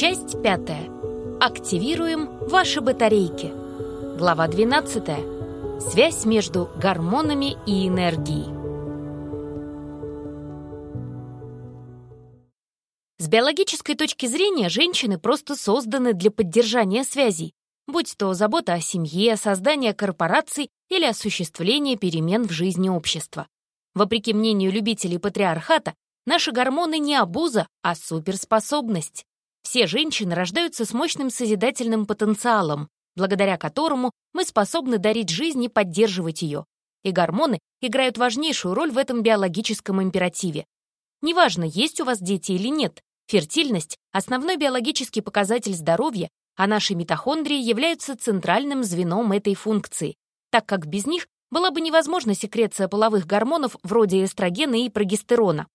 Часть пятая. Активируем ваши батарейки. Глава 12. Связь между гормонами и энергией. С биологической точки зрения женщины просто созданы для поддержания связей, будь то забота о семье, создание корпораций или осуществление перемен в жизни общества. Вопреки мнению любителей патриархата, наши гормоны не обуза, а суперспособность. Все женщины рождаются с мощным созидательным потенциалом, благодаря которому мы способны дарить жизнь и поддерживать ее. И гормоны играют важнейшую роль в этом биологическом императиве. Неважно, есть у вас дети или нет, фертильность — основной биологический показатель здоровья, а наши митохондрии являются центральным звеном этой функции, так как без них была бы невозможна секреция половых гормонов вроде эстрогена и прогестерона.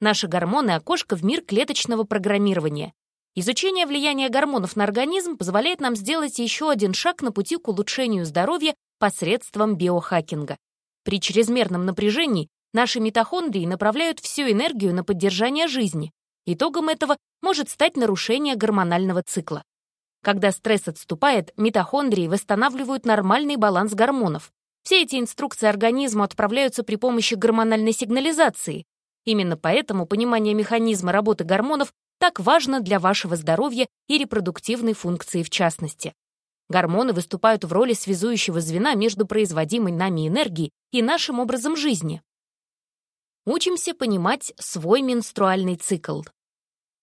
Наши гормоны — окошко в мир клеточного программирования. Изучение влияния гормонов на организм позволяет нам сделать еще один шаг на пути к улучшению здоровья посредством биохакинга. При чрезмерном напряжении наши митохондрии направляют всю энергию на поддержание жизни. Итогом этого может стать нарушение гормонального цикла. Когда стресс отступает, митохондрии восстанавливают нормальный баланс гормонов. Все эти инструкции организму отправляются при помощи гормональной сигнализации. Именно поэтому понимание механизма работы гормонов так важно для вашего здоровья и репродуктивной функции в частности. Гормоны выступают в роли связующего звена между производимой нами энергией и нашим образом жизни. Учимся понимать свой менструальный цикл.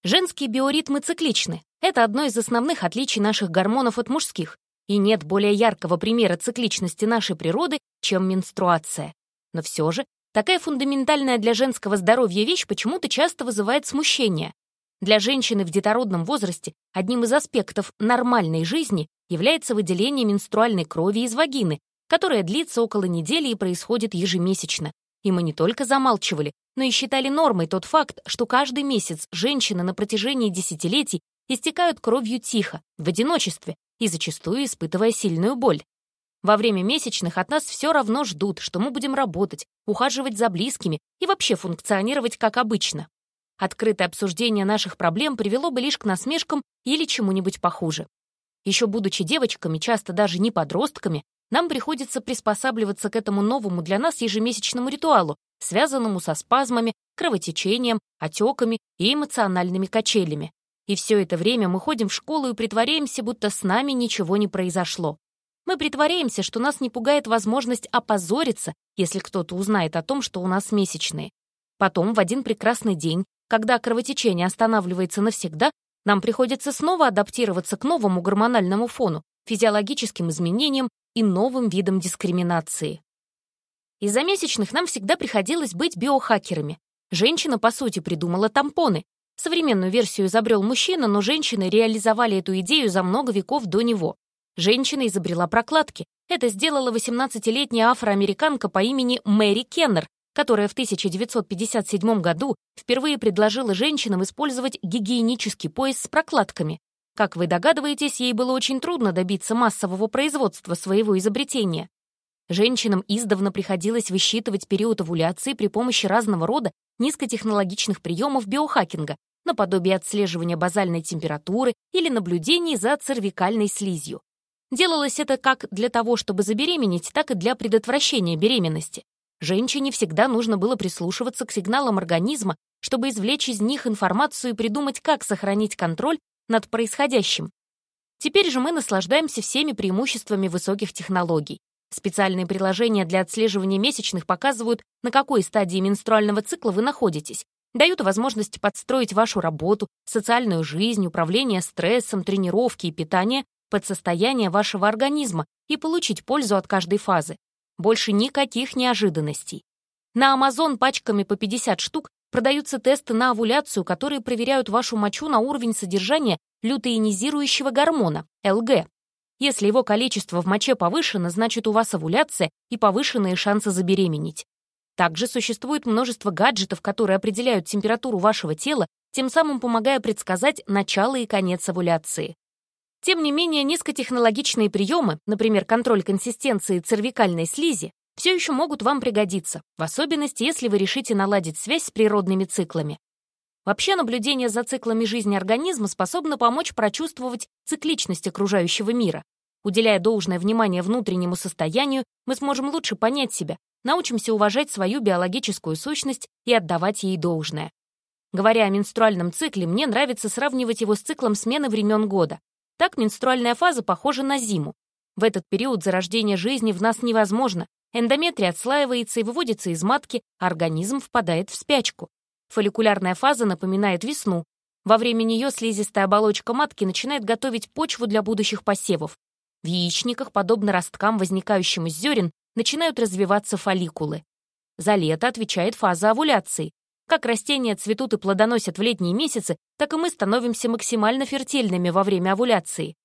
Женские биоритмы цикличны. Это одно из основных отличий наших гормонов от мужских. И нет более яркого примера цикличности нашей природы, чем менструация. Но все же, такая фундаментальная для женского здоровья вещь почему-то часто вызывает смущение. Для женщины в детородном возрасте одним из аспектов нормальной жизни является выделение менструальной крови из вагины, которая длится около недели и происходит ежемесячно. И мы не только замалчивали, но и считали нормой тот факт, что каждый месяц женщины на протяжении десятилетий истекают кровью тихо, в одиночестве и зачастую испытывая сильную боль. Во время месячных от нас все равно ждут, что мы будем работать, ухаживать за близкими и вообще функционировать как обычно. Открытое обсуждение наших проблем привело бы лишь к насмешкам или чему-нибудь похуже. Еще будучи девочками, часто даже не подростками, нам приходится приспосабливаться к этому новому для нас ежемесячному ритуалу, связанному со спазмами, кровотечением, отеками и эмоциональными качелями. И все это время мы ходим в школу и притворяемся, будто с нами ничего не произошло. Мы притворяемся, что нас не пугает возможность опозориться, если кто-то узнает о том, что у нас месячные. Потом, в один прекрасный день, когда кровотечение останавливается навсегда, нам приходится снова адаптироваться к новому гормональному фону, физиологическим изменениям и новым видам дискриминации. Из-за месячных нам всегда приходилось быть биохакерами. Женщина, по сути, придумала тампоны. Современную версию изобрел мужчина, но женщины реализовали эту идею за много веков до него. Женщина изобрела прокладки. Это сделала 18-летняя афроамериканка по имени Мэри Кеннер, которая в 1957 году впервые предложила женщинам использовать гигиенический пояс с прокладками. Как вы догадываетесь, ей было очень трудно добиться массового производства своего изобретения. Женщинам издавна приходилось высчитывать период овуляции при помощи разного рода низкотехнологичных приемов биохакинга, наподобие отслеживания базальной температуры или наблюдений за цервикальной слизью. Делалось это как для того, чтобы забеременеть, так и для предотвращения беременности. Женщине всегда нужно было прислушиваться к сигналам организма, чтобы извлечь из них информацию и придумать, как сохранить контроль над происходящим. Теперь же мы наслаждаемся всеми преимуществами высоких технологий. Специальные приложения для отслеживания месячных показывают, на какой стадии менструального цикла вы находитесь, дают возможность подстроить вашу работу, социальную жизнь, управление стрессом, тренировки и питание под состояние вашего организма и получить пользу от каждой фазы. Больше никаких неожиданностей. На Amazon пачками по 50 штук продаются тесты на овуляцию, которые проверяют вашу мочу на уровень содержания лютеинизирующего гормона, ЛГ. Если его количество в моче повышено, значит у вас овуляция и повышенные шансы забеременеть. Также существует множество гаджетов, которые определяют температуру вашего тела, тем самым помогая предсказать начало и конец овуляции. Тем не менее, низкотехнологичные приемы, например, контроль консистенции цервикальной слизи, все еще могут вам пригодиться, в особенности, если вы решите наладить связь с природными циклами. Вообще наблюдение за циклами жизни организма способно помочь прочувствовать цикличность окружающего мира. Уделяя должное внимание внутреннему состоянию, мы сможем лучше понять себя, научимся уважать свою биологическую сущность и отдавать ей должное. Говоря о менструальном цикле, мне нравится сравнивать его с циклом смены времен года. Так менструальная фаза похожа на зиму. В этот период зарождения жизни в нас невозможно, эндометрий отслаивается и выводится из матки, а организм впадает в спячку. Фолликулярная фаза напоминает весну. Во время нее слизистая оболочка матки начинает готовить почву для будущих посевов. В яичниках, подобно росткам, возникающим из зерен, начинают развиваться фолликулы. За лето отвечает фаза овуляции. Как растения цветут и плодоносят в летние месяцы, так и мы становимся максимально фертильными во время овуляции.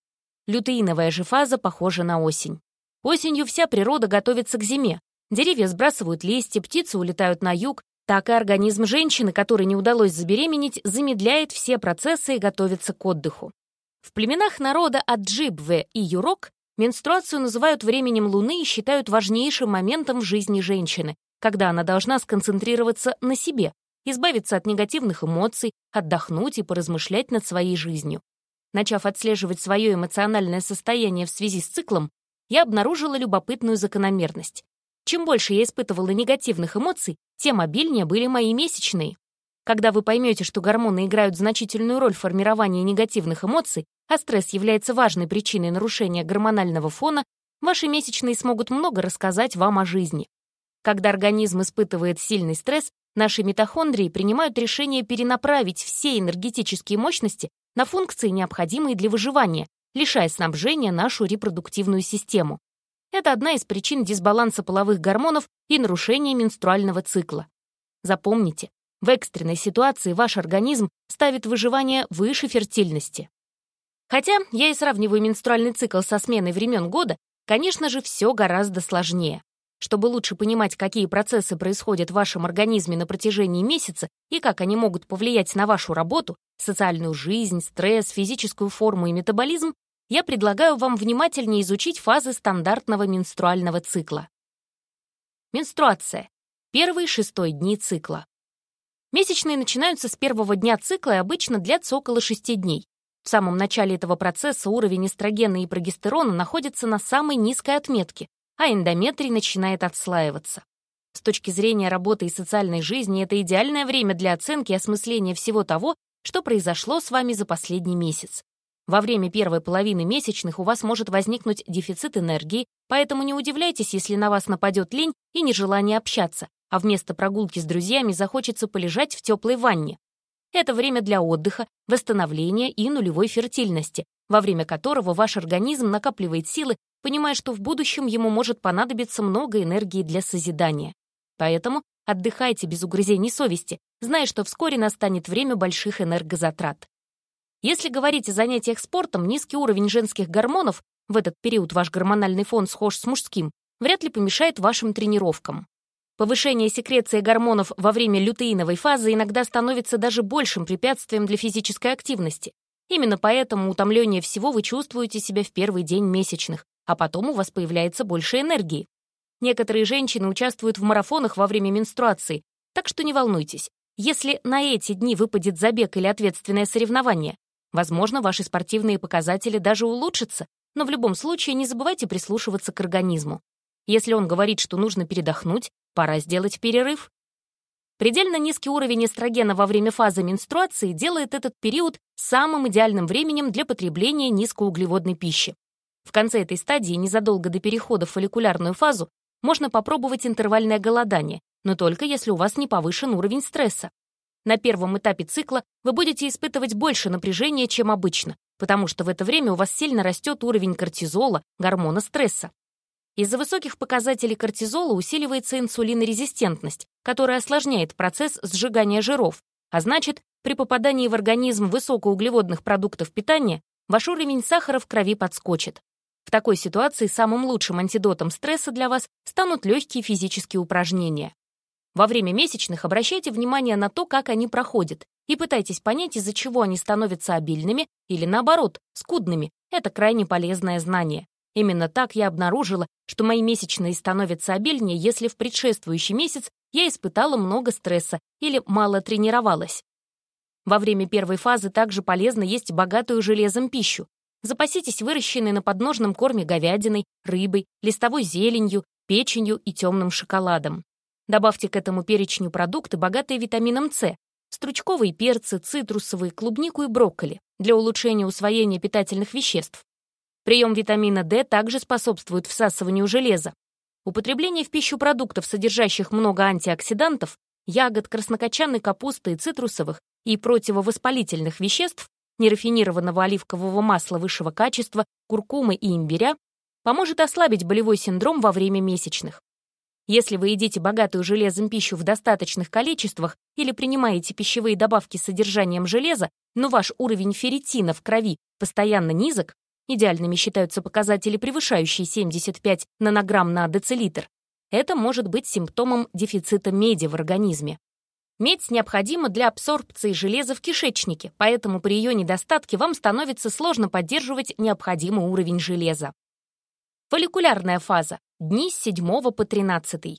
Лютеиновая же фаза похожа на осень. Осенью вся природа готовится к зиме. Деревья сбрасывают листья, птицы улетают на юг, так и организм женщины, которой не удалось забеременеть, замедляет все процессы и готовится к отдыху. В племенах народа Аджибве и Юрок менструацию называют временем Луны и считают важнейшим моментом в жизни женщины, когда она должна сконцентрироваться на себе, избавиться от негативных эмоций, отдохнуть и поразмышлять над своей жизнью. Начав отслеживать свое эмоциональное состояние в связи с циклом, я обнаружила любопытную закономерность. Чем больше я испытывала негативных эмоций, тем обильнее были мои месячные. Когда вы поймете, что гормоны играют значительную роль в формировании негативных эмоций, а стресс является важной причиной нарушения гормонального фона, ваши месячные смогут много рассказать вам о жизни. Когда организм испытывает сильный стресс, наши митохондрии принимают решение перенаправить все энергетические мощности на функции, необходимые для выживания, лишая снабжения нашу репродуктивную систему. Это одна из причин дисбаланса половых гормонов и нарушения менструального цикла. Запомните, в экстренной ситуации ваш организм ставит выживание выше фертильности. Хотя я и сравниваю менструальный цикл со сменой времен года, конечно же, все гораздо сложнее. Чтобы лучше понимать, какие процессы происходят в вашем организме на протяжении месяца и как они могут повлиять на вашу работу, социальную жизнь, стресс, физическую форму и метаболизм, я предлагаю вам внимательнее изучить фазы стандартного менструального цикла. Менструация. Первые шестой дни цикла. Месячные начинаются с первого дня цикла и обычно длятся около шести дней. В самом начале этого процесса уровень эстрогена и прогестерона находится на самой низкой отметке, а эндометрий начинает отслаиваться. С точки зрения работы и социальной жизни это идеальное время для оценки и осмысления всего того, что произошло с вами за последний месяц. Во время первой половины месячных у вас может возникнуть дефицит энергии, поэтому не удивляйтесь, если на вас нападет лень и нежелание общаться, а вместо прогулки с друзьями захочется полежать в теплой ванне. Это время для отдыха, восстановления и нулевой фертильности, во время которого ваш организм накапливает силы, понимая, что в будущем ему может понадобиться много энергии для созидания. Поэтому отдыхайте без угрызений совести, зная, что вскоре настанет время больших энергозатрат. Если говорить о занятиях спортом, низкий уровень женских гормонов, в этот период ваш гормональный фон схож с мужским, вряд ли помешает вашим тренировкам. Повышение секреции гормонов во время лютеиновой фазы иногда становится даже большим препятствием для физической активности. Именно поэтому утомление всего вы чувствуете себя в первый день месячных, а потом у вас появляется больше энергии. Некоторые женщины участвуют в марафонах во время менструации, так что не волнуйтесь. Если на эти дни выпадет забег или ответственное соревнование, Возможно, ваши спортивные показатели даже улучшатся, но в любом случае не забывайте прислушиваться к организму. Если он говорит, что нужно передохнуть, пора сделать перерыв. Предельно низкий уровень эстрогена во время фазы менструации делает этот период самым идеальным временем для потребления низкоуглеводной пищи. В конце этой стадии, незадолго до перехода в фолликулярную фазу, можно попробовать интервальное голодание, но только если у вас не повышен уровень стресса. На первом этапе цикла вы будете испытывать больше напряжения, чем обычно, потому что в это время у вас сильно растет уровень кортизола, гормона стресса. Из-за высоких показателей кортизола усиливается инсулинорезистентность, которая осложняет процесс сжигания жиров, а значит, при попадании в организм высокоуглеводных продуктов питания ваш уровень сахара в крови подскочит. В такой ситуации самым лучшим антидотом стресса для вас станут легкие физические упражнения. Во время месячных обращайте внимание на то, как они проходят, и пытайтесь понять, из-за чего они становятся обильными или, наоборот, скудными. Это крайне полезное знание. Именно так я обнаружила, что мои месячные становятся обильнее, если в предшествующий месяц я испытала много стресса или мало тренировалась. Во время первой фазы также полезно есть богатую железом пищу. Запаситесь выращенной на подножном корме говядиной, рыбой, листовой зеленью, печенью и темным шоколадом. Добавьте к этому перечню продукты, богатые витамином С, стручковые перцы, цитрусовые, клубнику и брокколи для улучшения усвоения питательных веществ. Прием витамина D также способствует всасыванию железа. Употребление в пищу продуктов, содержащих много антиоксидантов, ягод, краснокочанной капусты и цитрусовых и противовоспалительных веществ, нерафинированного оливкового масла высшего качества, куркумы и имбиря, поможет ослабить болевой синдром во время месячных. Если вы едите богатую железом пищу в достаточных количествах или принимаете пищевые добавки с содержанием железа, но ваш уровень ферритина в крови постоянно низок, идеальными считаются показатели, превышающие 75 нанограмм на децилитр, это может быть симптомом дефицита меди в организме. Медь необходима для абсорбции железа в кишечнике, поэтому при ее недостатке вам становится сложно поддерживать необходимый уровень железа. Фолликулярная фаза – дни с 7 по 13.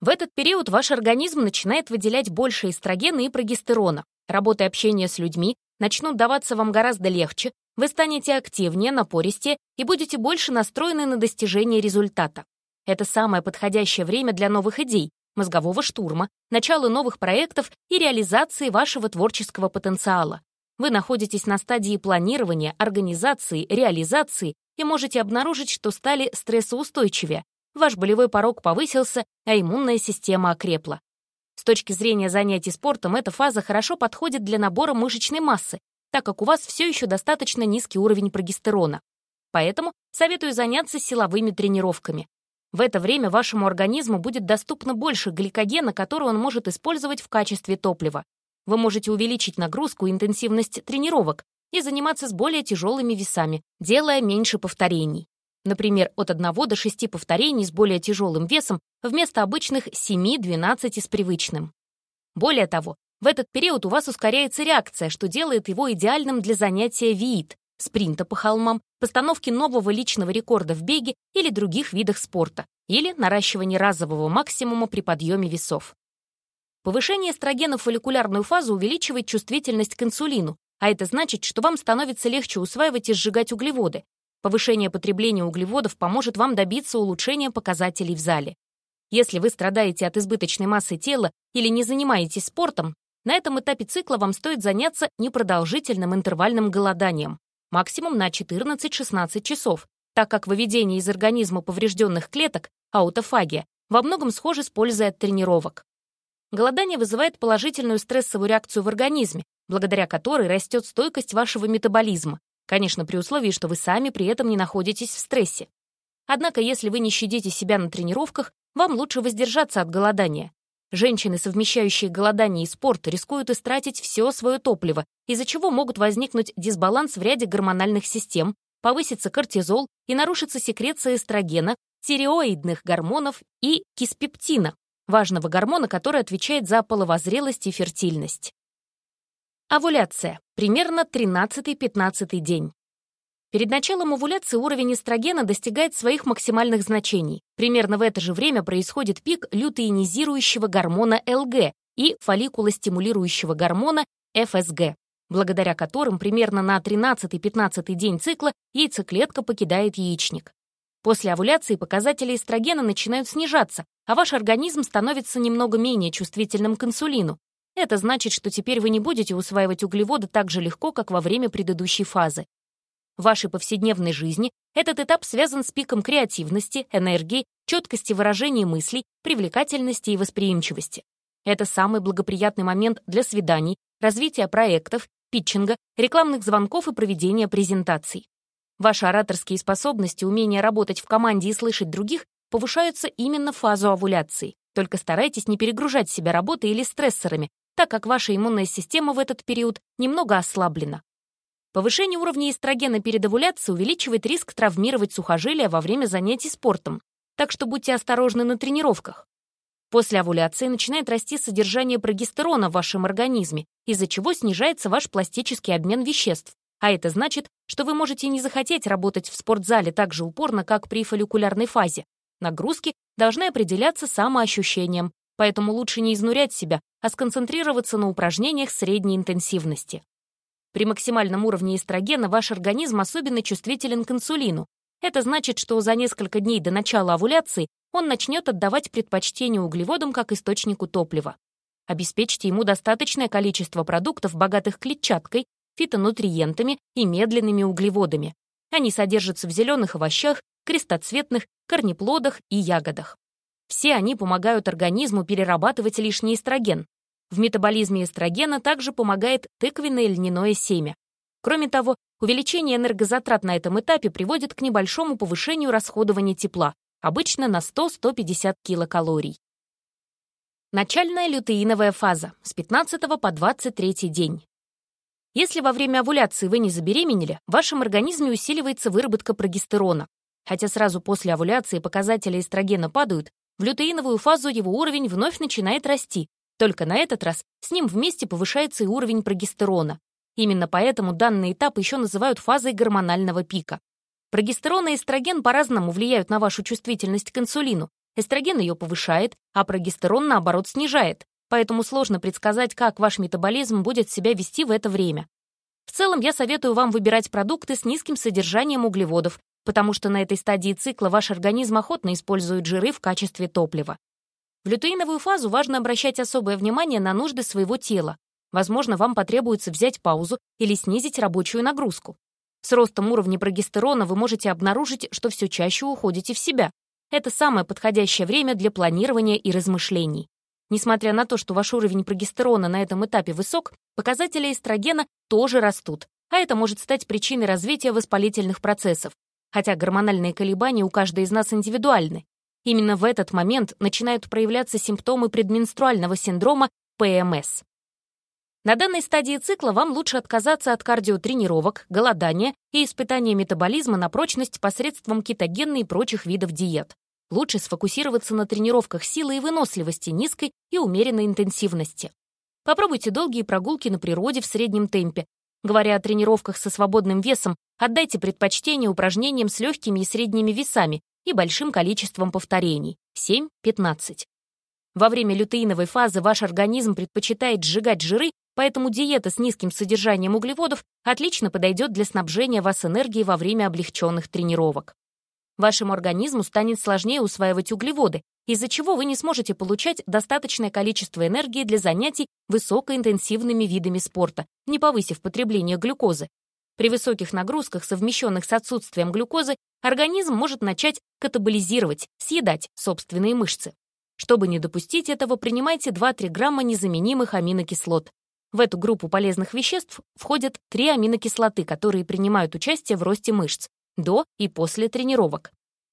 В этот период ваш организм начинает выделять больше эстрогена и прогестерона. Работа и общение с людьми начнут даваться вам гораздо легче, вы станете активнее, напористее и будете больше настроены на достижение результата. Это самое подходящее время для новых идей, мозгового штурма, начала новых проектов и реализации вашего творческого потенциала. Вы находитесь на стадии планирования, организации, реализации и можете обнаружить, что стали стрессоустойчивее. Ваш болевой порог повысился, а иммунная система окрепла. С точки зрения занятий спортом эта фаза хорошо подходит для набора мышечной массы, так как у вас все еще достаточно низкий уровень прогестерона. Поэтому советую заняться силовыми тренировками. В это время вашему организму будет доступно больше гликогена, который он может использовать в качестве топлива. Вы можете увеличить нагрузку и интенсивность тренировок, и заниматься с более тяжелыми весами, делая меньше повторений. Например, от 1 до 6 повторений с более тяжелым весом вместо обычных 7-12 с привычным. Более того, в этот период у вас ускоряется реакция, что делает его идеальным для занятия ВИИТ, спринта по холмам, постановки нового личного рекорда в беге или других видах спорта, или наращивания разового максимума при подъеме весов. Повышение эстрогена в фолликулярную фазу увеличивает чувствительность к инсулину, а это значит, что вам становится легче усваивать и сжигать углеводы. Повышение потребления углеводов поможет вам добиться улучшения показателей в зале. Если вы страдаете от избыточной массы тела или не занимаетесь спортом, на этом этапе цикла вам стоит заняться непродолжительным интервальным голоданием, максимум на 14-16 часов, так как выведение из организма поврежденных клеток, аутофагия, во многом схоже с пользой от тренировок. Голодание вызывает положительную стрессовую реакцию в организме, благодаря которой растет стойкость вашего метаболизма, конечно, при условии, что вы сами при этом не находитесь в стрессе. Однако, если вы не щадите себя на тренировках, вам лучше воздержаться от голодания. Женщины, совмещающие голодание и спорт, рискуют истратить все свое топливо, из-за чего могут возникнуть дисбаланс в ряде гормональных систем, повысится кортизол и нарушится секреция эстрогена, тиреоидных гормонов и киспептина, важного гормона, который отвечает за половозрелость и фертильность. Овуляция. Примерно 13-15 день. Перед началом овуляции уровень эстрогена достигает своих максимальных значений. Примерно в это же время происходит пик лютеинизирующего гормона ЛГ и фолликулостимулирующего гормона ФСГ, благодаря которым примерно на 13-15 день цикла яйцеклетка покидает яичник. После овуляции показатели эстрогена начинают снижаться, а ваш организм становится немного менее чувствительным к инсулину, это значит, что теперь вы не будете усваивать углеводы так же легко, как во время предыдущей фазы. Вашей повседневной жизни этот этап связан с пиком креативности, энергии, четкости выражения мыслей, привлекательности и восприимчивости. Это самый благоприятный момент для свиданий, развития проектов, питчинга, рекламных звонков и проведения презентаций. Ваши ораторские способности, умение работать в команде и слышать других повышаются именно в фазу овуляции. Только старайтесь не перегружать себя работой или стрессорами, так как ваша иммунная система в этот период немного ослаблена. Повышение уровня эстрогена перед овуляцией увеличивает риск травмировать сухожилия во время занятий спортом, так что будьте осторожны на тренировках. После овуляции начинает расти содержание прогестерона в вашем организме, из-за чего снижается ваш пластический обмен веществ, а это значит, что вы можете не захотеть работать в спортзале так же упорно, как при фолликулярной фазе. Нагрузки должны определяться самоощущением, поэтому лучше не изнурять себя, а сконцентрироваться на упражнениях средней интенсивности. При максимальном уровне эстрогена ваш организм особенно чувствителен к инсулину. Это значит, что за несколько дней до начала овуляции он начнет отдавать предпочтение углеводам как источнику топлива. Обеспечьте ему достаточное количество продуктов, богатых клетчаткой, фитонутриентами и медленными углеводами. Они содержатся в зеленых овощах, крестоцветных, корнеплодах и ягодах. Все они помогают организму перерабатывать лишний эстроген. В метаболизме эстрогена также помогает тыквенное льняное семя. Кроме того, увеличение энергозатрат на этом этапе приводит к небольшому повышению расходования тепла, обычно на 100-150 килокалорий. Начальная лютеиновая фаза с 15 по 23 день. Если во время овуляции вы не забеременели, в вашем организме усиливается выработка прогестерона. Хотя сразу после овуляции показатели эстрогена падают, в лютеиновую фазу его уровень вновь начинает расти, только на этот раз с ним вместе повышается и уровень прогестерона. Именно поэтому данный этап еще называют фазой гормонального пика. Прогестерон и эстроген по-разному влияют на вашу чувствительность к инсулину. Эстроген ее повышает, а прогестерон, наоборот, снижает. Поэтому сложно предсказать, как ваш метаболизм будет себя вести в это время. В целом, я советую вам выбирать продукты с низким содержанием углеводов, потому что на этой стадии цикла ваш организм охотно использует жиры в качестве топлива. В лютеиновую фазу важно обращать особое внимание на нужды своего тела. Возможно, вам потребуется взять паузу или снизить рабочую нагрузку. С ростом уровня прогестерона вы можете обнаружить, что все чаще уходите в себя. Это самое подходящее время для планирования и размышлений. Несмотря на то, что ваш уровень прогестерона на этом этапе высок, показатели эстрогена тоже растут, а это может стать причиной развития воспалительных процессов, хотя гормональные колебания у каждой из нас индивидуальны. Именно в этот момент начинают проявляться симптомы предменструального синдрома ПМС. На данной стадии цикла вам лучше отказаться от кардиотренировок, голодания и испытания метаболизма на прочность посредством кетогенной и прочих видов диет. Лучше сфокусироваться на тренировках силы и выносливости низкой и умеренной интенсивности. Попробуйте долгие прогулки на природе в среднем темпе, Говоря о тренировках со свободным весом, отдайте предпочтение упражнениям с легкими и средними весами и большим количеством повторений — 7-15. Во время лютеиновой фазы ваш организм предпочитает сжигать жиры, поэтому диета с низким содержанием углеводов отлично подойдет для снабжения вас энергией во время облегченных тренировок. Вашему организму станет сложнее усваивать углеводы, из-за чего вы не сможете получать достаточное количество энергии для занятий высокоинтенсивными видами спорта, не повысив потребление глюкозы. При высоких нагрузках, совмещенных с отсутствием глюкозы, организм может начать катаболизировать, съедать собственные мышцы. Чтобы не допустить этого, принимайте 2-3 грамма незаменимых аминокислот. В эту группу полезных веществ входят три аминокислоты, которые принимают участие в росте мышц до и после тренировок.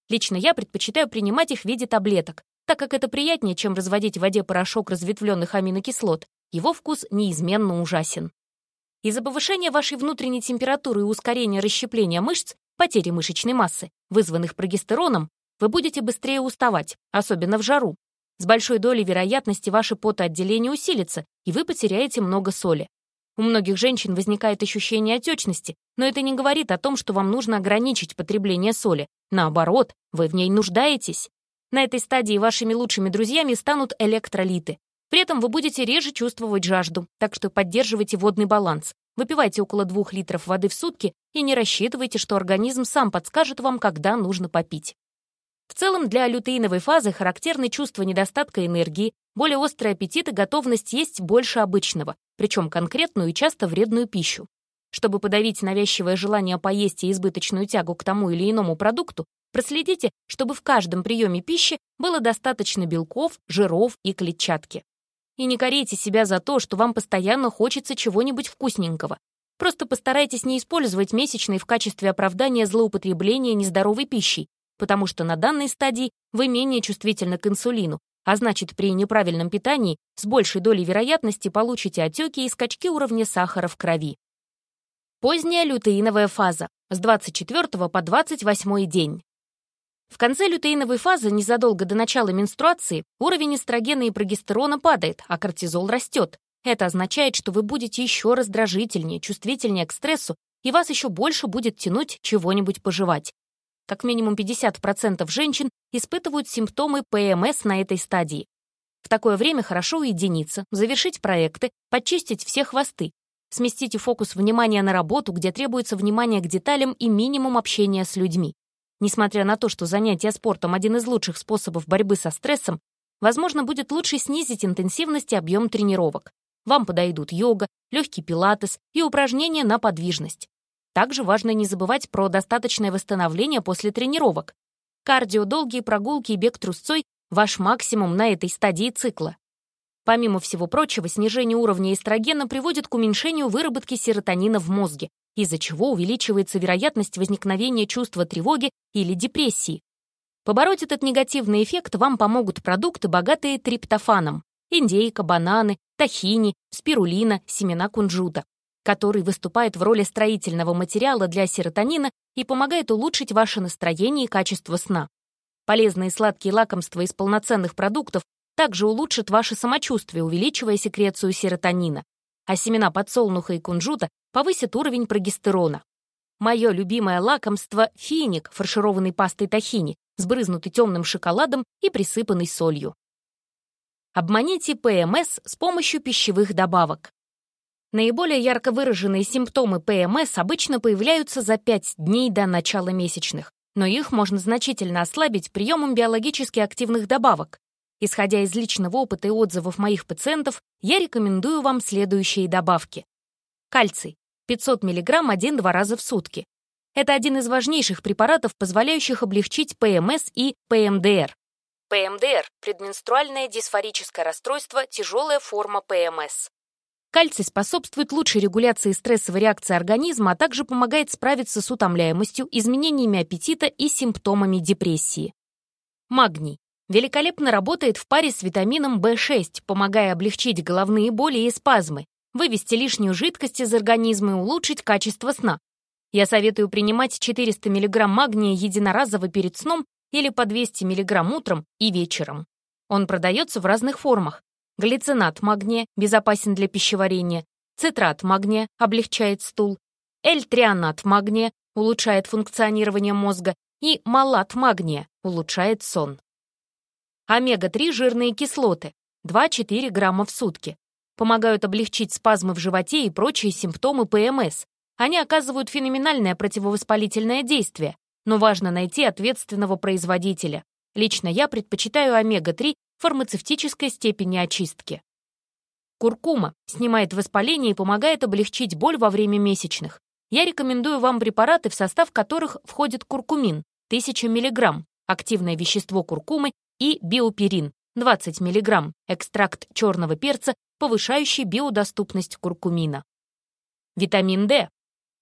Лично я предпочитаю принимать их в виде таблеток, так как это приятнее, чем разводить в воде порошок разветвленных аминокислот. Его вкус неизменно ужасен. Из-за повышения вашей внутренней температуры и ускорения расщепления мышц, потери мышечной массы, вызванных прогестероном, вы будете быстрее уставать, особенно в жару. С большой долей вероятности ваше потоотделение усилится, и вы потеряете много соли. У многих женщин возникает ощущение отечности, но это не говорит о том, что вам нужно ограничить потребление соли. Наоборот, вы в ней нуждаетесь. На этой стадии вашими лучшими друзьями станут электролиты. При этом вы будете реже чувствовать жажду, так что поддерживайте водный баланс. Выпивайте около 2 литров воды в сутки и не рассчитывайте, что организм сам подскажет вам, когда нужно попить. В целом для лютеиновой фазы характерны чувство недостатка энергии, более острый аппетит и готовность есть больше обычного, причем конкретную и часто вредную пищу. Чтобы подавить навязчивое желание поесть и избыточную тягу к тому или иному продукту, проследите, чтобы в каждом приеме пищи было достаточно белков, жиров и клетчатки. И не корейте себя за то, что вам постоянно хочется чего-нибудь вкусненького. Просто постарайтесь не использовать месячные в качестве оправдания злоупотребления нездоровой пищей, потому что на данной стадии вы менее чувствительны к инсулину, а значит, при неправильном питании с большей долей вероятности получите отеки и скачки уровня сахара в крови. Поздняя лютеиновая фаза с 24 по 28 день. В конце лютеиновой фазы, незадолго до начала менструации, уровень эстрогена и прогестерона падает, а кортизол растет. Это означает, что вы будете еще раздражительнее, чувствительнее к стрессу, и вас еще больше будет тянуть чего-нибудь пожевать. Как минимум 50% женщин испытывают симптомы ПМС на этой стадии. В такое время хорошо уединиться, завершить проекты, почистить все хвосты. Сместите фокус внимания на работу, где требуется внимание к деталям и минимум общения с людьми. Несмотря на то, что занятие спортом — один из лучших способов борьбы со стрессом, возможно, будет лучше снизить интенсивность и объем тренировок. Вам подойдут йога, легкий пилатес и упражнения на подвижность. Также важно не забывать про достаточное восстановление после тренировок. Кардио, долгие прогулки и бег трусцой — ваш максимум на этой стадии цикла. Помимо всего прочего, снижение уровня эстрогена приводит к уменьшению выработки серотонина в мозге, из-за чего увеличивается вероятность возникновения чувства тревоги или депрессии. Побороть этот негативный эффект вам помогут продукты, богатые триптофаном. Индейка, бананы, тахини, спирулина, семена кунжута, который выступает в роли строительного материала для серотонина и помогает улучшить ваше настроение и качество сна. Полезные сладкие лакомства из полноценных продуктов также улучшат ваше самочувствие, увеличивая секрецию серотонина. А семена подсолнуха и кунжута повысит уровень прогестерона. Мое любимое лакомство — финик, фаршированный пастой тахини, сбрызнутый темным шоколадом и присыпанный солью. Обманите ПМС с помощью пищевых добавок. Наиболее ярко выраженные симптомы ПМС обычно появляются за 5 дней до начала месячных, но их можно значительно ослабить приемом биологически активных добавок. Исходя из личного опыта и отзывов моих пациентов, я рекомендую вам следующие добавки. Кальций 500 мг 1-2 раза в сутки. Это один из важнейших препаратов, позволяющих облегчить ПМС и ПМДР. ПМДР – предменструальное дисфорическое расстройство, тяжелая форма ПМС. Кальций способствует лучшей регуляции стрессовой реакции организма, а также помогает справиться с утомляемостью, изменениями аппетита и симптомами депрессии. Магний. Великолепно работает в паре с витамином В6, помогая облегчить головные боли и спазмы, вывести лишнюю жидкость из организма и улучшить качество сна. Я советую принимать 400 мг магния единоразово перед сном или по 200 мг утром и вечером. Он продается в разных формах. Глицинат магния безопасен для пищеварения, цитрат магния облегчает стул, L-трионат магния улучшает функционирование мозга и малат магния улучшает сон. Омега-3 жирные кислоты 2-4 грамма в сутки помогают облегчить спазмы в животе и прочие симптомы ПМС. Они оказывают феноменальное противовоспалительное действие, но важно найти ответственного производителя. Лично я предпочитаю омега-3 фармацевтической степени очистки. Куркума снимает воспаление и помогает облегчить боль во время месячных. Я рекомендую вам препараты, в состав которых входит куркумин 1000 мг, активное вещество куркумы и биоперин 20 мг, экстракт черного перца повышающий биодоступность куркумина. Витамин D.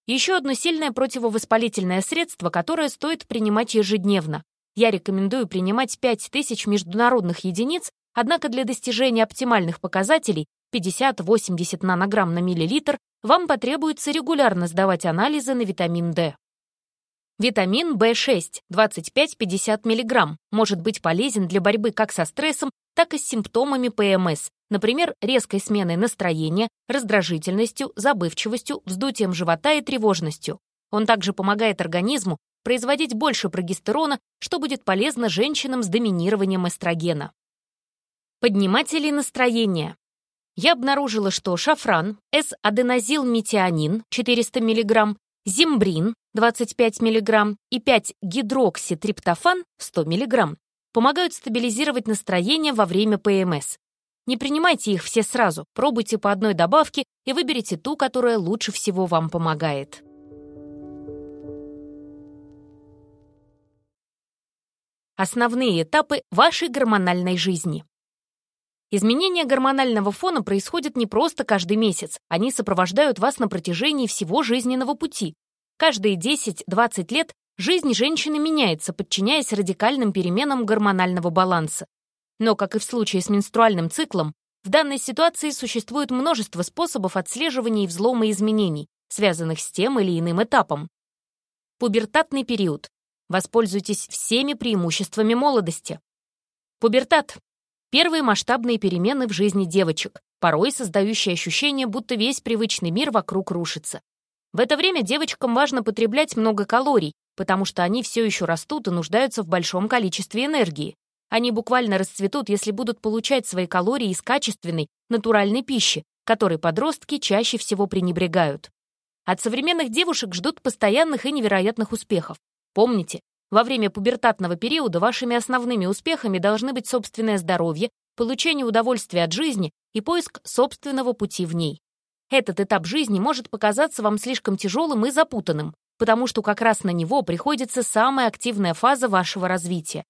Еще одно сильное противовоспалительное средство, которое стоит принимать ежедневно. Я рекомендую принимать 5000 международных единиц, однако для достижения оптимальных показателей 50-80 нанограмм на миллилитр вам потребуется регулярно сдавать анализы на витамин D. Витамин В6 25-50 мг может быть полезен для борьбы как со стрессом, так и с симптомами ПМС, например, резкой сменой настроения, раздражительностью, забывчивостью, вздутием живота и тревожностью. Он также помогает организму производить больше прогестерона, что будет полезно женщинам с доминированием эстрогена. Подниматели настроения. Я обнаружила, что шафран, С-аденозилметионин 400 мг, Zembrin 25 мг и 5-гидрокситриптофан 100 мг помогают стабилизировать настроение во время ПМС. Не принимайте их все сразу, пробуйте по одной добавке и выберите ту, которая лучше всего вам помогает. Основные этапы вашей гормональной жизни. Изменения гормонального фона происходят не просто каждый месяц, они сопровождают вас на протяжении всего жизненного пути. Каждые 10-20 лет жизнь женщины меняется, подчиняясь радикальным переменам гормонального баланса. Но, как и в случае с менструальным циклом, в данной ситуации существует множество способов отслеживания и взлома изменений, связанных с тем или иным этапом. Пубертатный период. Воспользуйтесь всеми преимуществами молодости. Пубертат. Первые масштабные перемены в жизни девочек, порой создающие ощущение, будто весь привычный мир вокруг рушится. В это время девочкам важно потреблять много калорий, потому что они все еще растут и нуждаются в большом количестве энергии. Они буквально расцветут, если будут получать свои калории из качественной, натуральной пищи, которой подростки чаще всего пренебрегают. От современных девушек ждут постоянных и невероятных успехов. Помните, во время пубертатного периода вашими основными успехами должны быть собственное здоровье, получение удовольствия от жизни и поиск собственного пути в ней. Этот этап жизни может показаться вам слишком тяжелым и запутанным, потому что как раз на него приходится самая активная фаза вашего развития.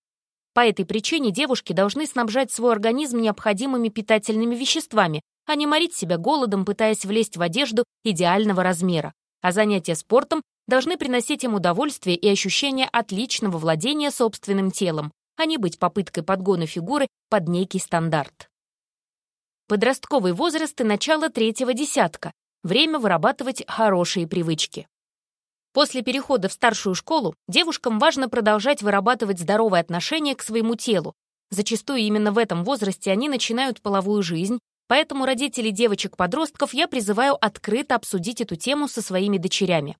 По этой причине девушки должны снабжать свой организм необходимыми питательными веществами, а не морить себя голодом, пытаясь влезть в одежду идеального размера. А занятия спортом должны приносить им удовольствие и ощущение отличного владения собственным телом, а не быть попыткой подгона фигуры под некий стандарт. Подростковый возраст и начало третьего десятка. Время вырабатывать хорошие привычки. После перехода в старшую школу девушкам важно продолжать вырабатывать здоровое отношение к своему телу. Зачастую именно в этом возрасте они начинают половую жизнь, поэтому родителей девочек-подростков я призываю открыто обсудить эту тему со своими дочерями.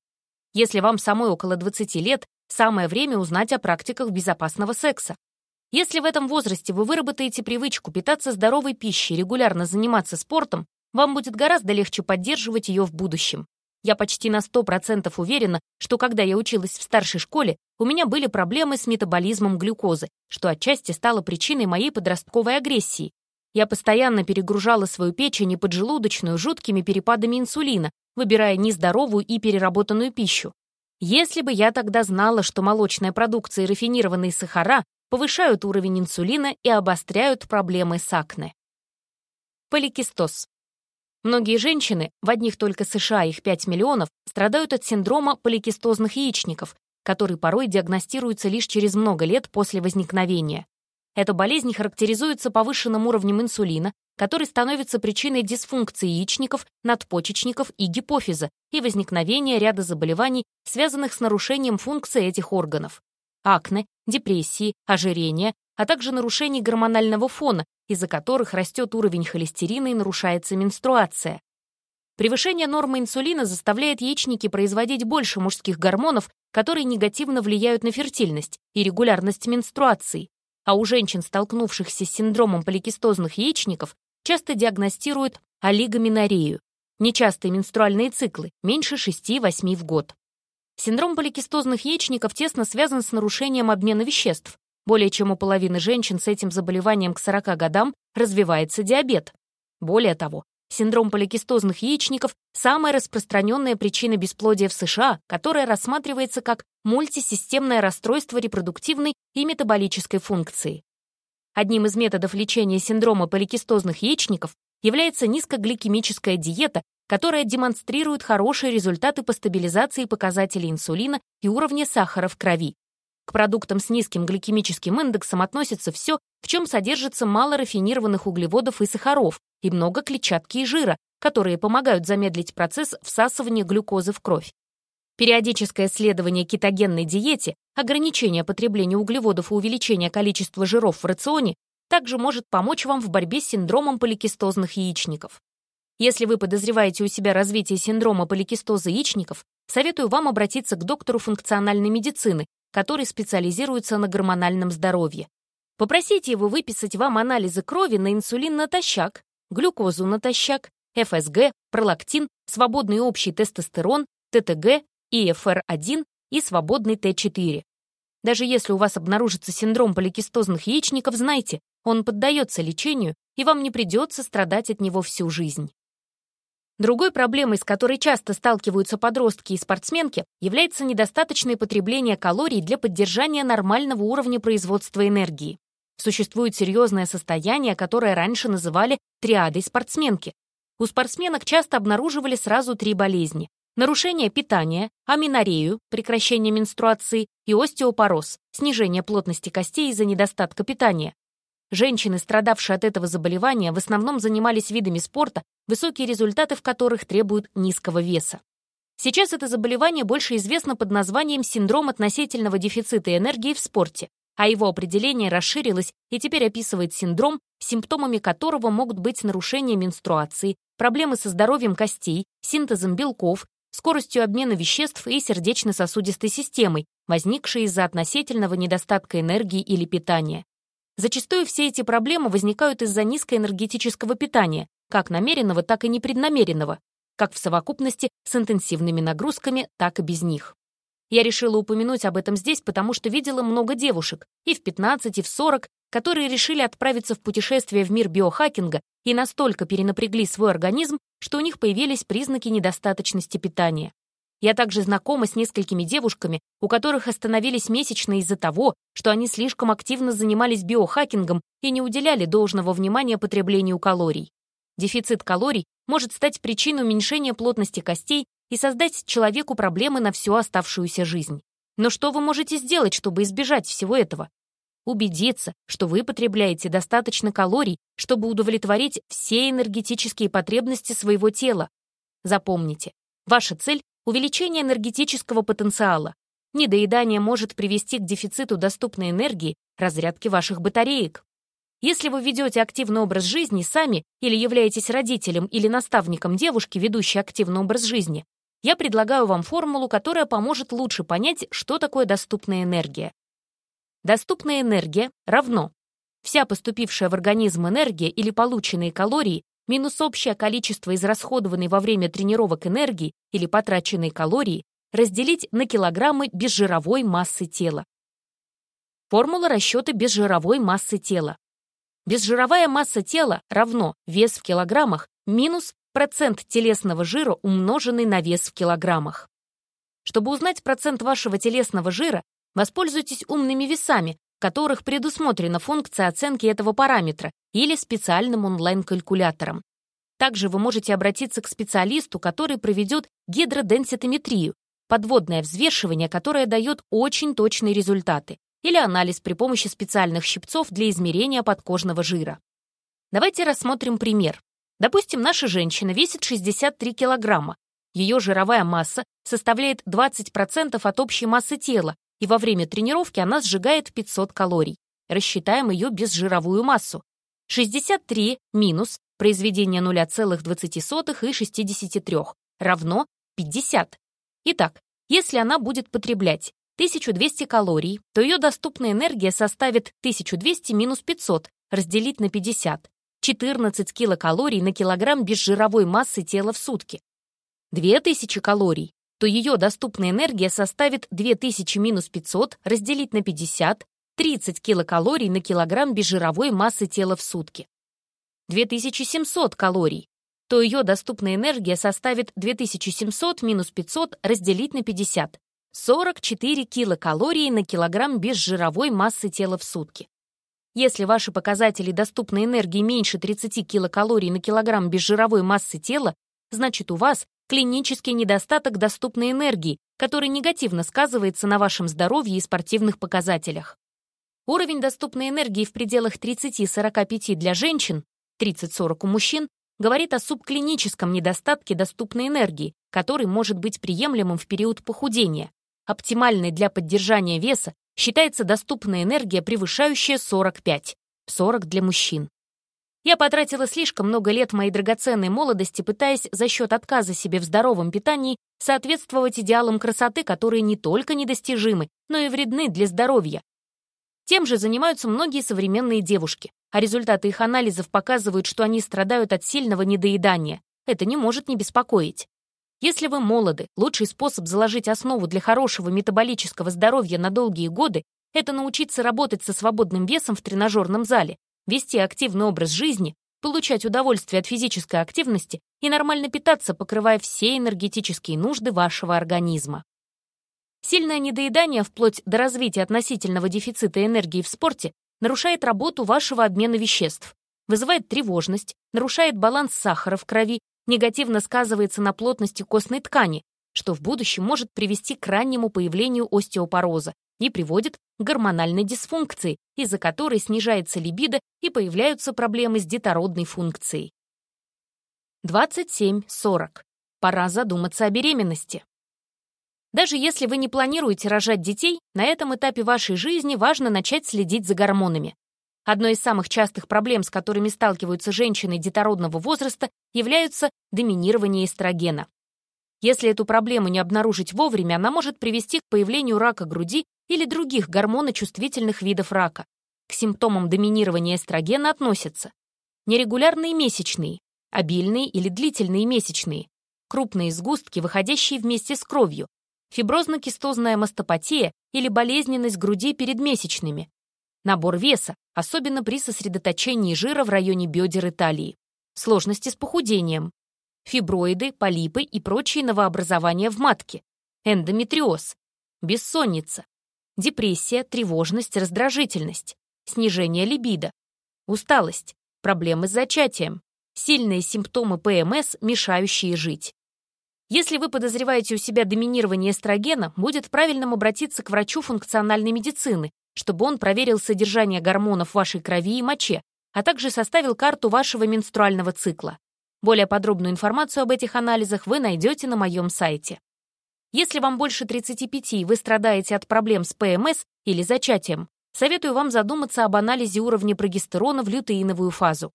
Если вам самой около 20 лет, самое время узнать о практиках безопасного секса. Если в этом возрасте вы выработаете привычку питаться здоровой пищей, регулярно заниматься спортом, вам будет гораздо легче поддерживать ее в будущем. Я почти на 100% уверена, что когда я училась в старшей школе, у меня были проблемы с метаболизмом глюкозы, что отчасти стало причиной моей подростковой агрессии. Я постоянно перегружала свою печень и поджелудочную жуткими перепадами инсулина, выбирая нездоровую и переработанную пищу. Если бы я тогда знала, что молочная продукция и рафинированные сахара повышают уровень инсулина и обостряют проблемы с акне. Поликистоз. Многие женщины, в одних только США их 5 миллионов, страдают от синдрома поликистозных яичников, который порой диагностируется лишь через много лет после возникновения. Эта болезнь характеризуется повышенным уровнем инсулина, который становится причиной дисфункции яичников, надпочечников и гипофиза и возникновения ряда заболеваний, связанных с нарушением функции этих органов. Акне, депрессии, ожирения, а также нарушений гормонального фона, из-за которых растет уровень холестерина и нарушается менструация. Превышение нормы инсулина заставляет яичники производить больше мужских гормонов, которые негативно влияют на фертильность и регулярность менструаций. А у женщин, столкнувшихся с синдромом поликистозных яичников, часто диагностируют олигоменорею, нечастые менструальные циклы, меньше 6-8 в год. Синдром поликистозных яичников тесно связан с нарушением обмена веществ, более чем у половины женщин с этим заболеванием к 40 годам развивается диабет. Более того, синдром поликистозных яичников – самая распространенная причина бесплодия в США, которая рассматривается как мультисистемное расстройство репродуктивной и метаболической функции. Одним из методов лечения синдрома поликистозных яичников является низкогликемическая диета, которая демонстрирует хорошие результаты по стабилизации показателей инсулина и уровня сахара в крови. К продуктам с низким гликемическим индексом относится все, в чем содержится мало рафинированных углеводов и сахаров и много клетчатки и жира, которые помогают замедлить процесс всасывания глюкозы в кровь. Периодическое следование кетогенной диете, ограничение потребления углеводов и увеличение количества жиров в рационе также может помочь вам в борьбе с синдромом поликистозных яичников. Если вы подозреваете у себя развитие синдрома поликистоза яичников, советую вам обратиться к доктору функциональной медицины, который специализируется на гормональном здоровье. Попросите его выписать вам анализы крови на инсулин натощак, глюкозу натощак, ФСГ, пролактин, свободный общий тестостерон, ТТГ, ИФР-1 и свободный Т4. Даже если у вас обнаружится синдром поликистозных яичников, знайте, он поддается лечению, и вам не придется страдать от него всю жизнь. Другой проблемой, с которой часто сталкиваются подростки и спортсменки, является недостаточное потребление калорий для поддержания нормального уровня производства энергии. Существует серьезное состояние, которое раньше называли триадой спортсменки. У спортсменок часто обнаруживали сразу три болезни – нарушение питания, аминорею, прекращение менструации и остеопороз, снижение плотности костей из-за недостатка питания. Женщины, страдавшие от этого заболевания, в основном занимались видами спорта, высокие результаты в которых требуют низкого веса. Сейчас это заболевание больше известно под названием синдром относительного дефицита энергии в спорте, а его определение расширилось и теперь описывает синдром, симптомами которого могут быть нарушение менструации, проблемы со здоровьем костей, синтезом белков, скоростью обмена веществ и сердечно-сосудистой системой, возникшие из-за относительного недостатка энергии или питания. Зачастую все эти проблемы возникают из-за низкоэнергетического питания, как намеренного, так и непреднамеренного, как в совокупности с интенсивными нагрузками, так и без них. Я решила упомянуть об этом здесь, потому что видела много девушек, и в 15, и в 40, которые решили отправиться в путешествие в мир биохакинга и настолько перенапрягли свой организм, что у них появились признаки недостаточности питания. Я также знакома с несколькими девушками, у которых остановились месячные из-за того, что они слишком активно занимались биохакингом и не уделяли должного внимания потреблению калорий. Дефицит калорий может стать причиной уменьшения плотности костей и создать человеку проблемы на всю оставшуюся жизнь. Но что вы можете сделать, чтобы избежать всего этого? Убедиться, что вы потребляете достаточно калорий, чтобы удовлетворить все энергетические потребности своего тела. Запомните, ваша цель — увеличение энергетического потенциала. Недоедание может привести к дефициту доступной энергии, разрядке ваших батареек. Если вы ведете активный образ жизни сами или являетесь родителем или наставником девушки, ведущей активный образ жизни, я предлагаю вам формулу, которая поможет лучше понять, что такое доступная энергия. Доступная энергия равно вся поступившая в организм энергия или полученные калории минус общее количество израсходованной во время тренировок энергии или потраченной калории разделить на килограммы безжировой массы тела. Формула расчета безжировой массы тела. Безжировая масса тела равно вес в килограммах минус процент телесного жира, умноженный на вес в килограммах. Чтобы узнать процент вашего телесного жира, воспользуйтесь умными весами, в которых предусмотрена функция оценки этого параметра или специальным онлайн-калькулятором. Также вы можете обратиться к специалисту, который проведет гидроденситометрию, подводное взвешивание, которое дает очень точные результаты, или анализ при помощи специальных щипцов для измерения подкожного жира. Давайте рассмотрим пример. Допустим, наша женщина весит 63 килограмма. Ее жировая масса составляет 20% от общей массы тела, и во время тренировки она сжигает 500 калорий. Рассчитаем ее безжировую массу. 63 минус произведение 0,20 и 63 равно 50. Итак, если она будет потреблять 1200 калорий, то ее доступная энергия составит 1200 минус 500 разделить на 50. 14 килокалорий на килограмм безжировой массы тела в сутки. 2000 калорий, то ее доступная энергия составит 2000 минус 500 разделить на 50, 30 килокалорий на килограмм безжировой массы тела в сутки. 2700 калорий, то ее доступная энергия составит 2700 минус 500 разделить на 50, 44 килокалории на килограмм безжировой массы тела в сутки. Если ваши показатели доступной энергии меньше 30 килокалорий на килограмм безжировой массы тела, значит у вас клинический недостаток доступной энергии, который негативно сказывается на вашем здоровье и спортивных показателях. Уровень доступной энергии в пределах 30-45 для женщин, 30-40 у мужчин, говорит о субклиническом недостатке доступной энергии, который может быть приемлемым в период похудения, оптимальный для поддержания веса считается доступная энергия, превышающая 45, 40 для мужчин. Я потратила слишком много лет моей драгоценной молодости, пытаясь за счет отказа себе в здоровом питании соответствовать идеалам красоты, которые не только недостижимы, но и вредны для здоровья. Тем же занимаются многие современные девушки, а результаты их анализов показывают, что они страдают от сильного недоедания. Это не может не беспокоить. Если вы молоды, лучший способ заложить основу для хорошего метаболического здоровья на долгие годы — это научиться работать со свободным весом в тренажерном зале, вести активный образ жизни, получать удовольствие от физической активности и нормально питаться, покрывая все энергетические нужды вашего организма. Сильное недоедание вплоть до развития относительного дефицита энергии в спорте нарушает работу вашего обмена веществ, вызывает тревожность, нарушает баланс сахара в крови негативно сказывается на плотности костной ткани, что в будущем может привести к раннему появлению остеопороза и приводит к гормональной дисфункции, из-за которой снижается либидо и появляются проблемы с детородной функцией. 27-40. Пора задуматься о беременности. Даже если вы не планируете рожать детей, на этом этапе вашей жизни важно начать следить за гормонами. Одной из самых частых проблем, с которыми сталкиваются женщины детородного возраста, являются доминирование эстрогена. Если эту проблему не обнаружить вовремя, она может привести к появлению рака груди или других гормоночувствительных видов рака. К симптомам доминирования эстрогена относятся нерегулярные месячные, обильные или длительные месячные, крупные сгустки, выходящие вместе с кровью, фиброзно-кистозная мастопатия или болезненность груди перед месячными, набор веса, особенно при сосредоточении жира в районе бедер и талии, сложности с похудением, фиброиды, полипы и прочие новообразования в матке, эндометриоз, бессонница, депрессия, тревожность, раздражительность, снижение либидо, усталость, проблемы с зачатием, сильные симптомы ПМС, мешающие жить. Если вы подозреваете у себя доминирование эстрогена, будет правильным обратиться к врачу функциональной медицины, чтобы он проверил содержание гормонов в вашей крови и моче, а также составил карту вашего менструального цикла. Более подробную информацию об этих анализах вы найдете на моем сайте. Если вам больше 35 и вы страдаете от проблем с ПМС или зачатием, советую вам задуматься об анализе уровня прогестерона в лютеиновую фазу.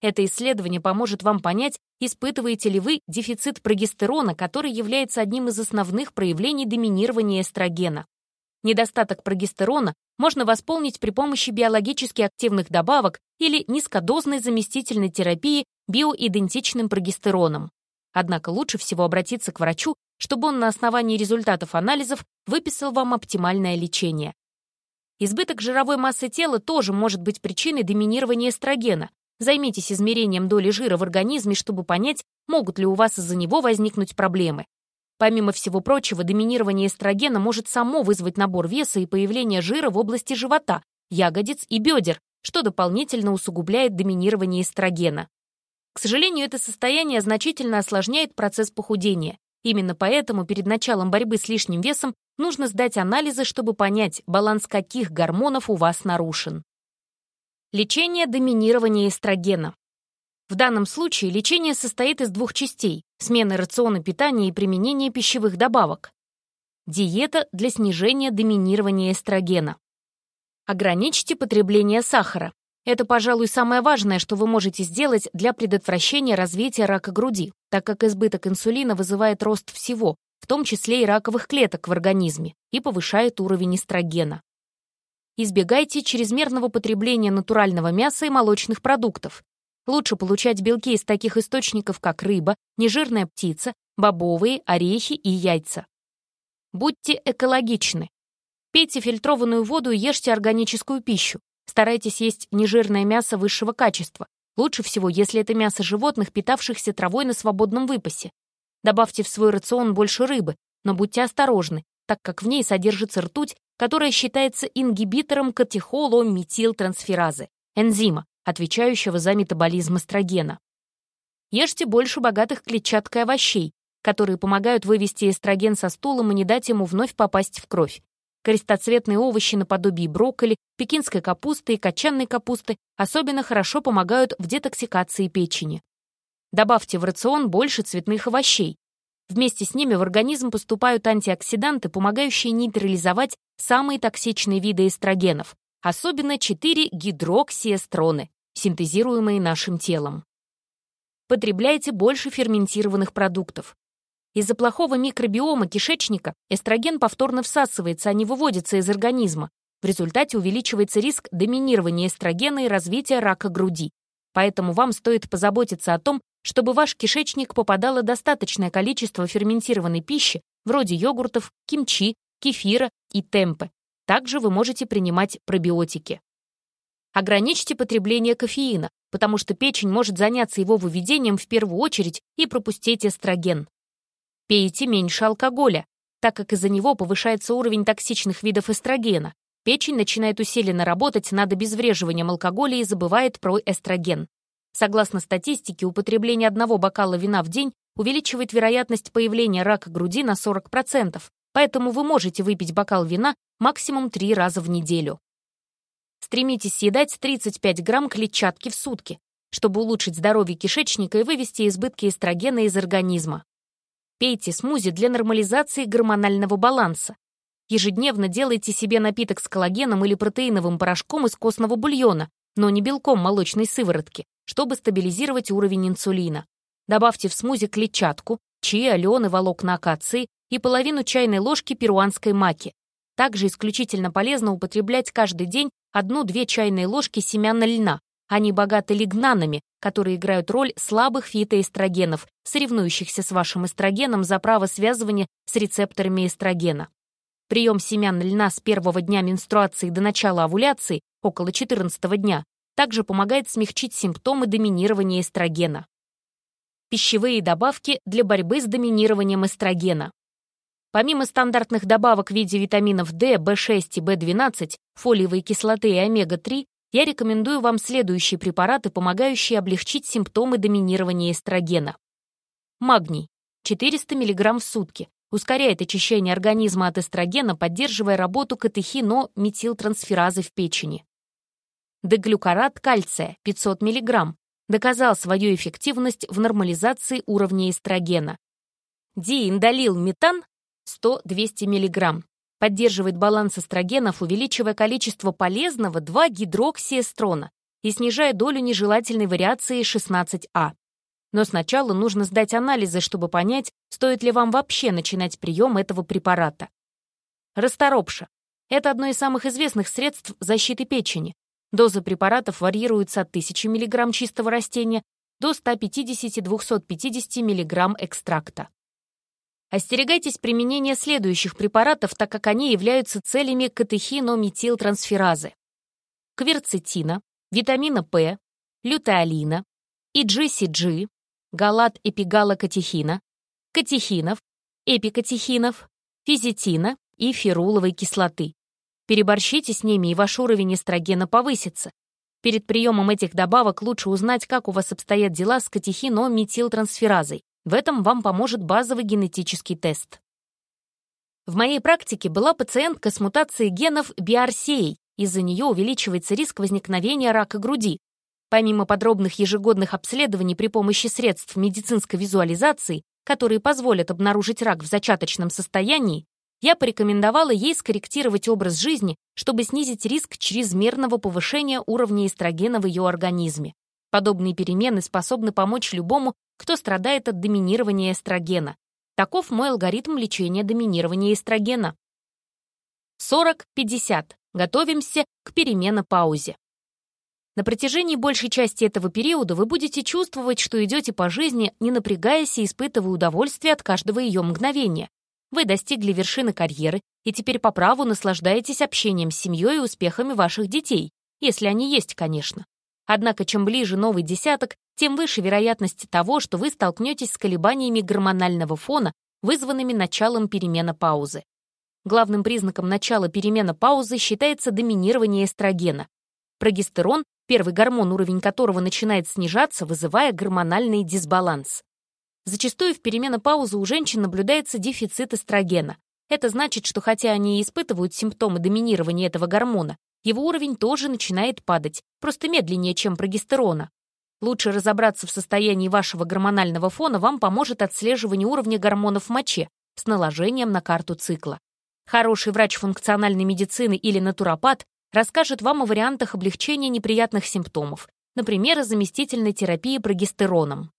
Это исследование поможет вам понять, испытываете ли вы дефицит прогестерона, который является одним из основных проявлений доминирования эстрогена. Недостаток прогестерона можно восполнить при помощи биологически активных добавок или низкодозной заместительной терапии биоидентичным прогестероном. Однако лучше всего обратиться к врачу, чтобы он на основании результатов анализов выписал вам оптимальное лечение. Избыток жировой массы тела тоже может быть причиной доминирования эстрогена, Займитесь измерением доли жира в организме, чтобы понять, могут ли у вас из-за него возникнуть проблемы. Помимо всего прочего, доминирование эстрогена может само вызвать набор веса и появление жира в области живота, ягодиц и бедер, что дополнительно усугубляет доминирование эстрогена. К сожалению, это состояние значительно осложняет процесс похудения. Именно поэтому перед началом борьбы с лишним весом нужно сдать анализы, чтобы понять, баланс каких гормонов у вас нарушен. Лечение доминирования эстрогена. В данном случае лечение состоит из двух частей – смены рациона питания и применения пищевых добавок. Диета для снижения доминирования эстрогена. Ограничьте потребление сахара. Это, пожалуй, самое важное, что вы можете сделать для предотвращения развития рака груди, так как избыток инсулина вызывает рост всего, в том числе и раковых клеток в организме, и повышает уровень эстрогена. Избегайте чрезмерного потребления натурального мяса и молочных продуктов. Лучше получать белки из таких источников, как рыба, нежирная птица, бобовые, орехи и яйца. Будьте экологичны. Пейте фильтрованную воду и ешьте органическую пищу. Старайтесь есть нежирное мясо высшего качества. Лучше всего, если это мясо животных, питавшихся травой на свободном выпасе. Добавьте в свой рацион больше рыбы, но будьте осторожны, так как в ней содержится ртуть, которая считается ингибитором катехолометилтрансферазы, энзима, отвечающего за метаболизм эстрогена. Ешьте больше богатых клетчаткой овощей, которые помогают вывести эстроген со стулом и не дать ему вновь попасть в кровь. Крестоцветные овощи наподобие брокколи, пекинской капусты и кочанной капусты особенно хорошо помогают в детоксикации печени. Добавьте в рацион больше цветных овощей, Вместе с ними в организм поступают антиоксиданты, помогающие нейтрализовать самые токсичные виды эстрогенов, особенно 4-гидроксиэстроны, синтезируемые нашим телом. Потребляйте больше ферментированных продуктов. Из-за плохого микробиома кишечника эстроген повторно всасывается, а не выводится из организма. В результате увеличивается риск доминирования эстрогена и развития рака груди. Поэтому вам стоит позаботиться о том, чтобы в ваш кишечник попадало достаточное количество ферментированной пищи, вроде йогуртов, кимчи, кефира и темпе. Также вы можете принимать пробиотики. Ограничьте потребление кофеина, потому что печень может заняться его выведением в первую очередь и пропустить эстроген. Пейте меньше алкоголя, так как из-за него повышается уровень токсичных видов эстрогена. Печень начинает усиленно работать над обезвреживанием алкоголя и забывает про эстроген. Согласно статистике, употребление одного бокала вина в день увеличивает вероятность появления рака груди на 40%, поэтому вы можете выпить бокал вина максимум 3 раза в неделю. Стремитесь съедать 35 грамм клетчатки в сутки, чтобы улучшить здоровье кишечника и вывести избытки эстрогена из организма. Пейте смузи для нормализации гормонального баланса. Ежедневно делайте себе напиток с коллагеном или протеиновым порошком из костного бульона, но не белком молочной сыворотки, чтобы стабилизировать уровень инсулина. Добавьте в смузи клетчатку, чиа, лен волокна акации и половину чайной ложки перуанской маки. Также исключительно полезно употреблять каждый день одну-две чайные ложки семян льна. Они богаты лигнанами, которые играют роль слабых фитоэстрогенов, соревнующихся с вашим эстрогеном за право связывания с рецепторами эстрогена. Прием семян льна с первого дня менструации до начала овуляции, около 14 дня, также помогает смягчить симптомы доминирования эстрогена. Пищевые добавки для борьбы с доминированием эстрогена. Помимо стандартных добавок в виде витаминов D, B6 и B12, фолиевой кислоты и омега-3, я рекомендую вам следующие препараты, помогающие облегчить симптомы доминирования эстрогена. Магний. 400 мг в сутки. Ускоряет очищение организма от эстрогена, поддерживая работу катехино-метилтрансферазы в печени. Деглюкарат кальция 500 мг. Доказал свою эффективность в нормализации уровня эстрогена. Дииндолил метан 100-200 мг. Поддерживает баланс эстрогенов, увеличивая количество полезного 2-гидроксиэстрона и снижая долю нежелательной вариации 16А. Но сначала нужно сдать анализы, чтобы понять, стоит ли вам вообще начинать прием этого препарата. Расторопша. Это одно из самых известных средств защиты печени. Дозы препаратов варьируются от 1000 мг чистого растения до 150-250 мг экстракта. Остерегайтесь применения следующих препаратов, так как они являются целями катехинометилтрансферазы. Кверцетина, витамина П, лютеолина, IGCG, галат-эпигалокатехина, катехинов, эпикатехинов, физитина и феруловой кислоты. Переборщите с ними, и ваш уровень эстрогена повысится. Перед приемом этих добавок лучше узнать, как у вас обстоят дела с катехинометилтрансферазой. В этом вам поможет базовый генетический тест. В моей практике была пациентка с мутацией генов BRCA. Из-за нее увеличивается риск возникновения рака груди. Помимо подробных ежегодных обследований при помощи средств медицинской визуализации, которые позволят обнаружить рак в зачаточном состоянии, я порекомендовала ей скорректировать образ жизни, чтобы снизить риск чрезмерного повышения уровня эстрогена в ее организме. Подобные перемены способны помочь любому, кто страдает от доминирования эстрогена. Таков мой алгоритм лечения доминирования эстрогена. 40-50. Готовимся к переменопаузе. На протяжении большей части этого периода вы будете чувствовать, что идете по жизни, не напрягаясь и испытывая удовольствие от каждого ее мгновения. Вы достигли вершины карьеры и теперь по праву наслаждаетесь общением с семьей и успехами ваших детей, если они есть, конечно. Однако чем ближе новый десяток, тем выше вероятность того, что вы столкнетесь с колебаниями гормонального фона, вызванными началом перемены паузы. Главным признаком начала перемены паузы считается доминирование эстрогена. Прогестерон, первый гормон, уровень которого начинает снижаться, вызывая гормональный дисбаланс. Зачастую в переменопаузу у женщин наблюдается дефицит эстрогена. Это значит, что хотя они и испытывают симптомы доминирования этого гормона, его уровень тоже начинает падать, просто медленнее, чем прогестерона. Лучше разобраться в состоянии вашего гормонального фона вам поможет отслеживание уровня гормонов в моче с наложением на карту цикла. Хороший врач функциональной медицины или натуропат расскажет вам о вариантах облегчения неприятных симптомов, например, о заместительной терапии прогестероном.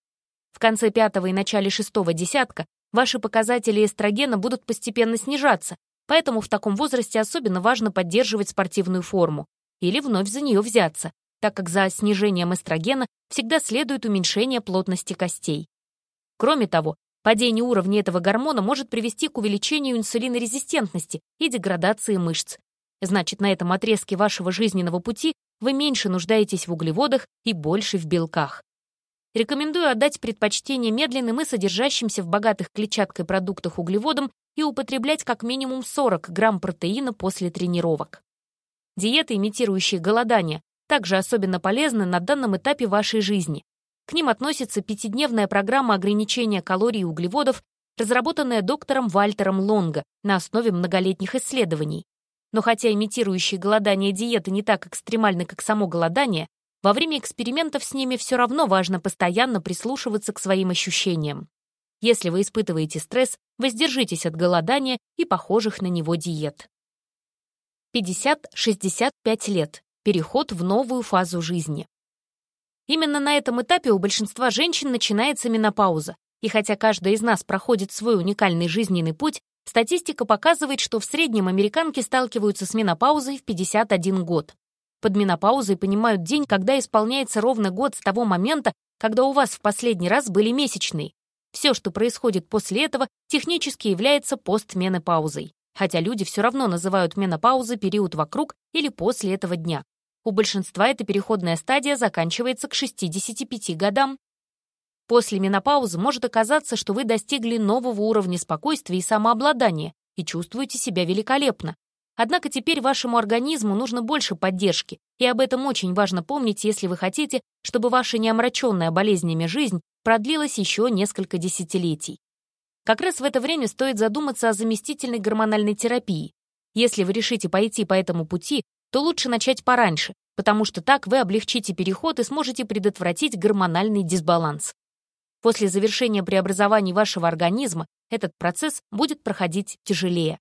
В конце пятого и начале шестого десятка ваши показатели эстрогена будут постепенно снижаться, Поэтому в таком возрасте особенно важно поддерживать спортивную форму или вновь за нее взяться, так как за снижением эстрогена всегда следует уменьшение плотности костей. Кроме того, падение уровня этого гормона может привести к увеличению инсулинорезистентности и деградации мышц. Значит, на этом отрезке вашего жизненного пути вы меньше нуждаетесь в углеводах и больше в белках. Рекомендую отдать предпочтение медленным и содержащимся в богатых клетчаткой продуктах углеводам и употреблять как минимум 40 грамм протеина после тренировок. Диеты, имитирующие голодание, также особенно полезны на данном этапе вашей жизни. К ним относится пятидневная программа ограничения калорий и углеводов, разработанная доктором Вальтером Лонго на основе многолетних исследований. Но хотя имитирующие голодание диеты не так экстремальны, как само голодание, во время экспериментов с ними все равно важно постоянно прислушиваться к своим ощущениям. Если вы испытываете стресс, воздержитесь от голодания и похожих на него диет. 50-65 лет. Переход в новую фазу жизни. Именно на этом этапе у большинства женщин начинается менопауза, и хотя каждая из нас проходит свой уникальный жизненный путь, статистика показывает, что в среднем американки сталкиваются с менопаузой в 51 год. Под менопаузой понимают день, когда исполняется ровно год с того момента, когда у вас в последний раз были месячные. Все, что происходит после этого, технически является постменопаузой. Хотя люди все равно называют менопаузы период вокруг или после этого дня. У большинства эта переходная стадия заканчивается к 65 годам. После менопаузы может оказаться, что вы достигли нового уровня спокойствия и самообладания и чувствуете себя великолепно. Однако теперь вашему организму нужно больше поддержки, и об этом очень важно помнить, если вы хотите, чтобы ваша неомраченная болезнями жизнь продлилась еще несколько десятилетий. Как раз в это время стоит задуматься о заместительной гормональной терапии. Если вы решите пойти по этому пути, то лучше начать пораньше, потому что так вы облегчите переход и сможете предотвратить гормональный дисбаланс. После завершения преобразований вашего организма этот процесс будет проходить тяжелее.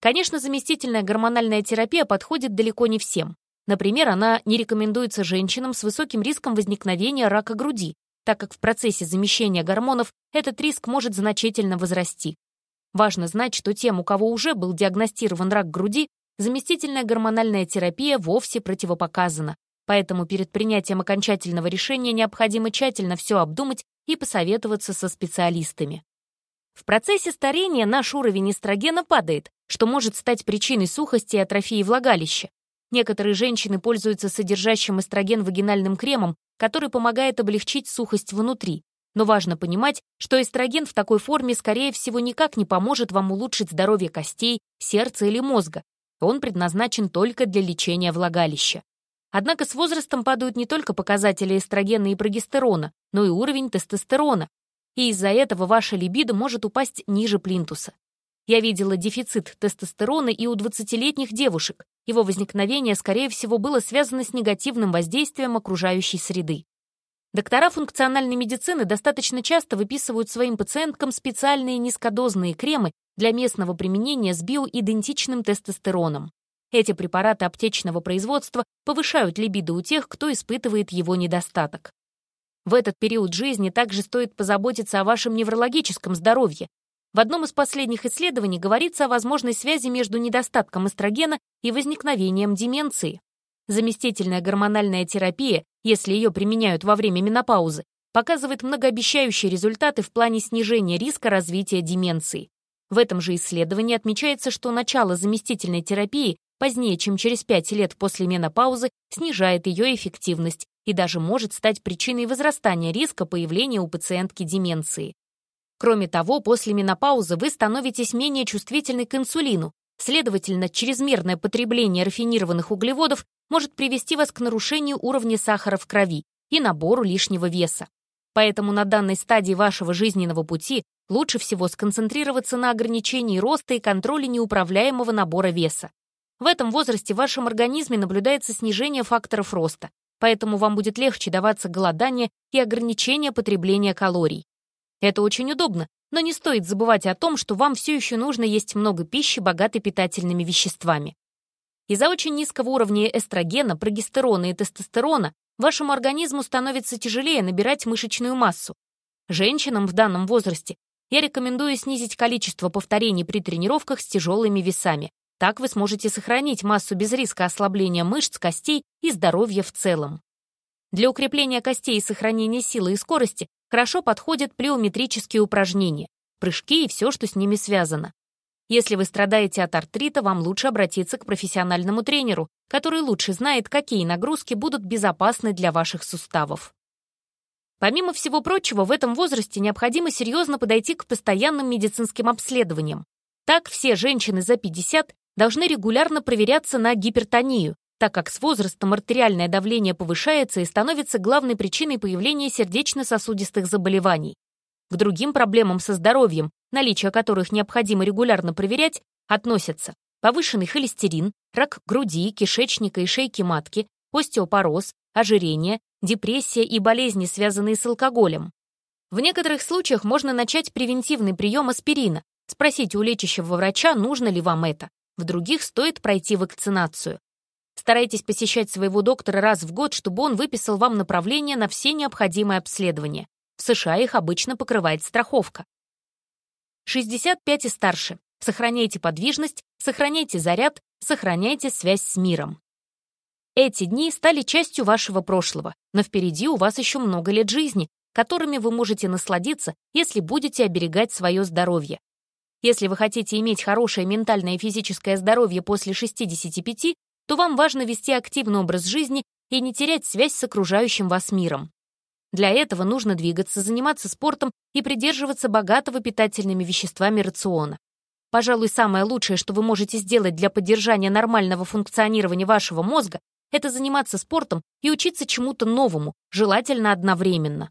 Конечно, заместительная гормональная терапия подходит далеко не всем. Например, она не рекомендуется женщинам с высоким риском возникновения рака груди, так как в процессе замещения гормонов этот риск может значительно возрасти. Важно знать, что тем, у кого уже был диагностирован рак груди, заместительная гормональная терапия вовсе противопоказана, поэтому перед принятием окончательного решения необходимо тщательно все обдумать и посоветоваться со специалистами. В процессе старения наш уровень эстрогена падает, что может стать причиной сухости и атрофии влагалища. Некоторые женщины пользуются содержащим эстроген вагинальным кремом, который помогает облегчить сухость внутри. Но важно понимать, что эстроген в такой форме, скорее всего, никак не поможет вам улучшить здоровье костей, сердца или мозга. Он предназначен только для лечения влагалища. Однако с возрастом падают не только показатели эстрогена и прогестерона, но и уровень тестостерона, и из-за этого ваша либидо может упасть ниже плинтуса. Я видела дефицит тестостерона и у 20-летних девушек. Его возникновение, скорее всего, было связано с негативным воздействием окружающей среды. Доктора функциональной медицины достаточно часто выписывают своим пациенткам специальные низкодозные кремы для местного применения с биоидентичным тестостероном. Эти препараты аптечного производства повышают либидо у тех, кто испытывает его недостаток. В этот период жизни также стоит позаботиться о вашем неврологическом здоровье, в одном из последних исследований говорится о возможной связи между недостатком эстрогена и возникновением деменции. Заместительная гормональная терапия, если ее применяют во время менопаузы, показывает многообещающие результаты в плане снижения риска развития деменции. В этом же исследовании отмечается, что начало заместительной терапии позднее, чем через 5 лет после менопаузы, снижает ее эффективность и даже может стать причиной возрастания риска появления у пациентки деменции. Кроме того, после менопаузы вы становитесь менее чувствительны к инсулину, следовательно, чрезмерное потребление рафинированных углеводов может привести вас к нарушению уровня сахара в крови и набору лишнего веса. Поэтому на данной стадии вашего жизненного пути лучше всего сконцентрироваться на ограничении роста и контроле неуправляемого набора веса. В этом возрасте в вашем организме наблюдается снижение факторов роста, поэтому вам будет легче даваться голодание и ограничение потребления калорий. Это очень удобно, но не стоит забывать о том, что вам все еще нужно есть много пищи, богатой питательными веществами. Из-за очень низкого уровня эстрогена, прогестерона и тестостерона вашему организму становится тяжелее набирать мышечную массу. Женщинам в данном возрасте я рекомендую снизить количество повторений при тренировках с тяжелыми весами. Так вы сможете сохранить массу без риска ослабления мышц, костей и здоровья в целом. Для укрепления костей и сохранения силы и скорости хорошо подходят плеометрические упражнения, прыжки и все, что с ними связано. Если вы страдаете от артрита, вам лучше обратиться к профессиональному тренеру, который лучше знает, какие нагрузки будут безопасны для ваших суставов. Помимо всего прочего, в этом возрасте необходимо серьезно подойти к постоянным медицинским обследованиям. Так, все женщины за 50 должны регулярно проверяться на гипертонию, так как с возрастом артериальное давление повышается и становится главной причиной появления сердечно-сосудистых заболеваний. К другим проблемам со здоровьем, наличие которых необходимо регулярно проверять, относятся повышенный холестерин, рак груди, кишечника и шейки матки, остеопороз, ожирение, депрессия и болезни, связанные с алкоголем. В некоторых случаях можно начать превентивный прием аспирина, спросить у лечащего врача, нужно ли вам это. В других стоит пройти вакцинацию. Старайтесь посещать своего доктора раз в год, чтобы он выписал вам направление на все необходимые обследования. В США их обычно покрывает страховка. 65 и старше. Сохраняйте подвижность, сохраняйте заряд, сохраняйте связь с миром. Эти дни стали частью вашего прошлого, но впереди у вас еще много лет жизни, которыми вы можете насладиться, если будете оберегать свое здоровье. Если вы хотите иметь хорошее ментальное и физическое здоровье после 65, то вам важно вести активный образ жизни и не терять связь с окружающим вас миром. Для этого нужно двигаться, заниматься спортом и придерживаться богатого питательными веществами рациона. Пожалуй, самое лучшее, что вы можете сделать для поддержания нормального функционирования вашего мозга, это заниматься спортом и учиться чему-то новому, желательно одновременно.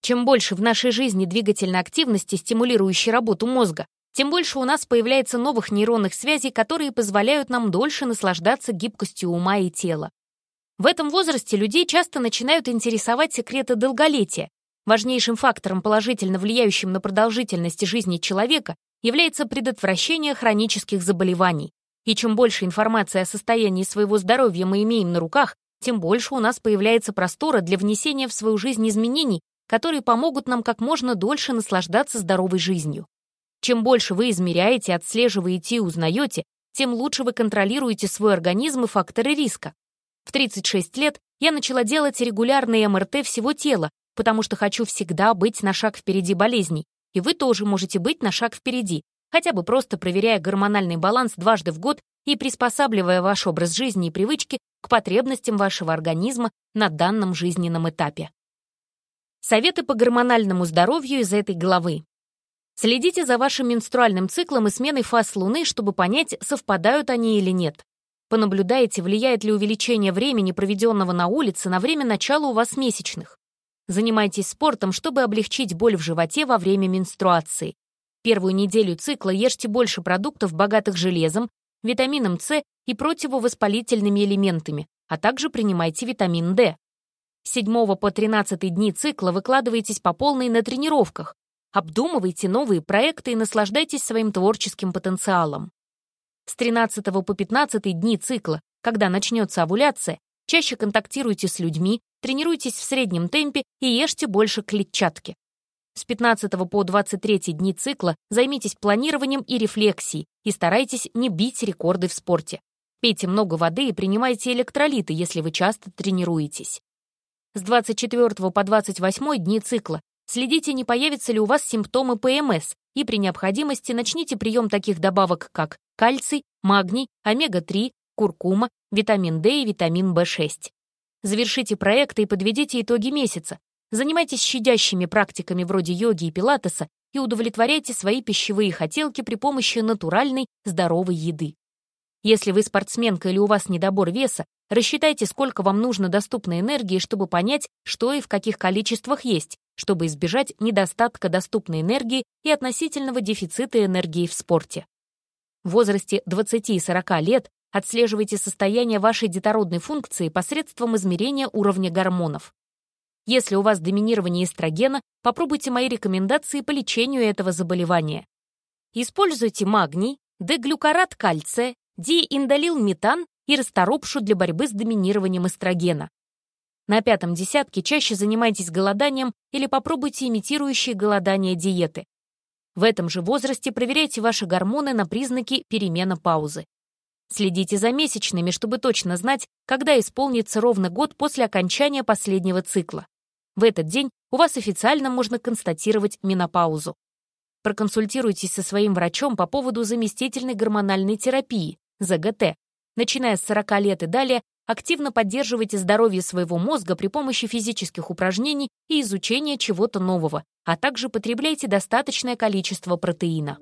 Чем больше в нашей жизни двигательной активности, стимулирующей работу мозга, тем больше у нас появляется новых нейронных связей, которые позволяют нам дольше наслаждаться гибкостью ума и тела. В этом возрасте людей часто начинают интересовать секреты долголетия. Важнейшим фактором, положительно влияющим на продолжительность жизни человека, является предотвращение хронических заболеваний. И чем больше информации о состоянии своего здоровья мы имеем на руках, тем больше у нас появляется простора для внесения в свою жизнь изменений, которые помогут нам как можно дольше наслаждаться здоровой жизнью. Чем больше вы измеряете, отслеживаете и узнаете, тем лучше вы контролируете свой организм и факторы риска. В 36 лет я начала делать регулярные МРТ всего тела, потому что хочу всегда быть на шаг впереди болезней, и вы тоже можете быть на шаг впереди, хотя бы просто проверяя гормональный баланс дважды в год и приспосабливая ваш образ жизни и привычки к потребностям вашего организма на данном жизненном этапе. Советы по гормональному здоровью из этой главы. Следите за вашим менструальным циклом и сменой фаз Луны, чтобы понять, совпадают они или нет. Понаблюдайте, влияет ли увеличение времени, проведенного на улице, на время начала у вас месячных. Занимайтесь спортом, чтобы облегчить боль в животе во время менструации. Первую неделю цикла ешьте больше продуктов, богатых железом, витамином С и противовоспалительными элементами, а также принимайте витамин D. С 7 по 13 дни цикла выкладывайтесь по полной на тренировках, обдумывайте новые проекты и наслаждайтесь своим творческим потенциалом. С 13 по 15 дни цикла, когда начнется овуляция, чаще контактируйте с людьми, тренируйтесь в среднем темпе и ешьте больше клетчатки. С 15 по 23 дни цикла займитесь планированием и рефлексией и старайтесь не бить рекорды в спорте. Пейте много воды и принимайте электролиты, если вы часто тренируетесь. С 24 по 28 дни цикла следите, не появятся ли у вас симптомы ПМС, и при необходимости начните прием таких добавок, как кальций, магний, омега-3, куркума, витамин D и витамин В6. Завершите проекты и подведите итоги месяца, Занимайтесь щадящими практиками вроде йоги и пилатеса и удовлетворяйте свои пищевые хотелки при помощи натуральной, здоровой еды. Если вы спортсменка или у вас недобор веса, рассчитайте, сколько вам нужно доступной энергии, чтобы понять, что и в каких количествах есть, чтобы избежать недостатка доступной энергии и относительного дефицита энергии в спорте. В возрасте 20 и 40 лет отслеживайте состояние вашей детородной функции посредством измерения уровня гормонов. Если у вас доминирование эстрогена, попробуйте мои рекомендации по лечению этого заболевания. Используйте магний, деглюкарат кальция, дииндолилметан и расторопшу для борьбы с доминированием эстрогена. На пятом десятке чаще занимайтесь голоданием или попробуйте имитирующие голодание диеты. В этом же возрасте проверяйте ваши гормоны на признаки перемена паузы. Следите за месячными, чтобы точно знать, когда исполнится ровно год после окончания последнего цикла. В этот день у вас официально можно констатировать менопаузу. Проконсультируйтесь со своим врачом по поводу заместительной гормональной терапии, ЗГТ. Начиная с 40 лет и далее, активно поддерживайте здоровье своего мозга при помощи физических упражнений и изучения чего-то нового, а также потребляйте достаточное количество протеина.